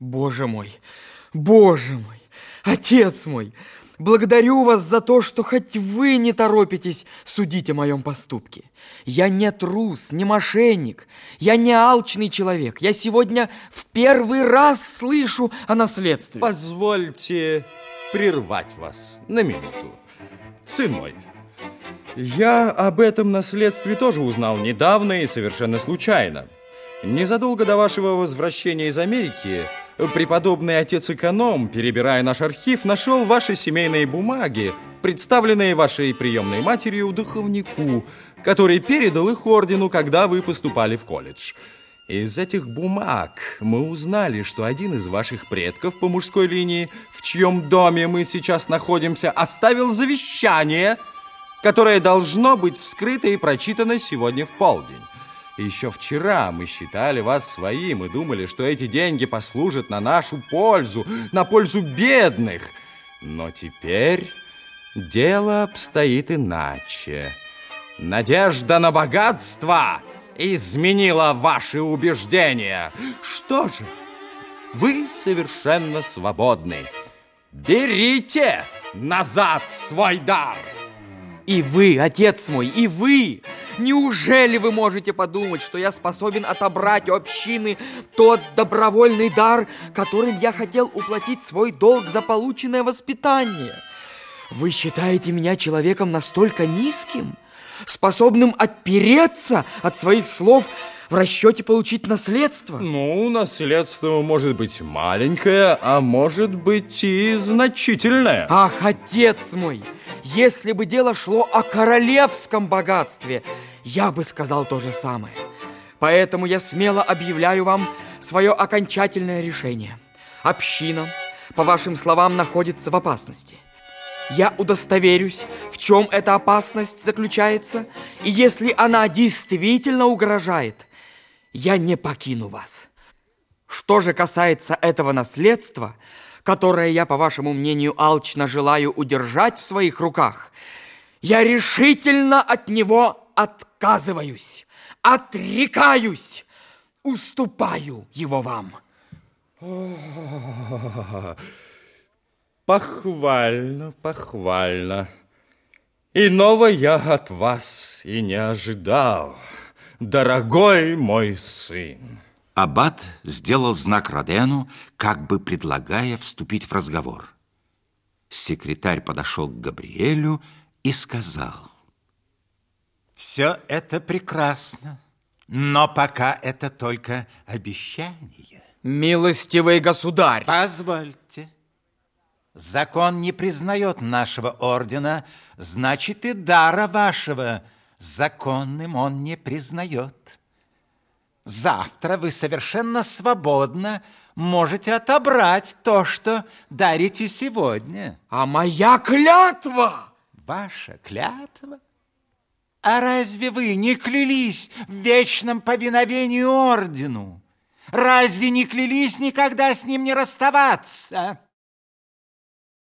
Боже мой, боже мой, отец мой, благодарю вас за то, что хоть вы не торопитесь судить о моем поступке. Я не трус, не мошенник, я не алчный человек. Я сегодня в первый раз слышу о наследстве. Позвольте прервать вас на минуту. Сын мой, я об этом наследстве тоже узнал недавно и совершенно случайно. Незадолго до вашего возвращения из Америки преподобный отец-эконом, перебирая наш архив, нашел ваши семейные бумаги, представленные вашей приемной матерью духовнику, который передал их ордену, когда вы поступали в колледж. Из этих бумаг мы узнали, что один из ваших предков по мужской линии, в чьем доме мы сейчас находимся, оставил завещание, которое должно быть вскрыто и прочитано сегодня в полдень. Еще вчера мы считали вас своим и думали, что эти деньги послужат на нашу пользу, на пользу бедных. Но теперь дело обстоит иначе. Надежда на богатство изменила ваши убеждения. Что же, вы совершенно свободны. Берите назад свой дар. И вы, отец мой, и вы! Неужели вы можете подумать, что я способен отобрать у общины тот добровольный дар, которым я хотел уплатить свой долг за полученное воспитание? Вы считаете меня человеком настолько низким, способным отпереться от своих слов в расчете получить наследство? Ну, наследство может быть маленькое, а может быть и значительное. Ах, отец мой, если бы дело шло о королевском богатстве, я бы сказал то же самое. Поэтому я смело объявляю вам свое окончательное решение. Община, по вашим словам, находится в опасности. Я удостоверюсь, в чем эта опасность заключается, и если она действительно угрожает, я не покину вас. Что же касается этого наследства, которое я, по вашему мнению, алчно желаю удержать в своих руках, я решительно от него отказываюсь, отрекаюсь, уступаю его вам. Похвально, похвально. Иного я от вас и не ожидал, дорогой мой сын. Аббат сделал знак Родену, как бы предлагая вступить в разговор. Секретарь подошел к Габриэлю и сказал. Все это прекрасно, но пока это только обещание. Милостивый государь! Позвольте. Закон не признает нашего ордена, значит и дара вашего законным он не признает. Завтра вы совершенно свободно можете отобрать то, что дарите сегодня. А моя клятва? Ваша клятва? А разве вы не клялись в вечном повиновении ордену? Разве не клялись никогда с ним не расставаться?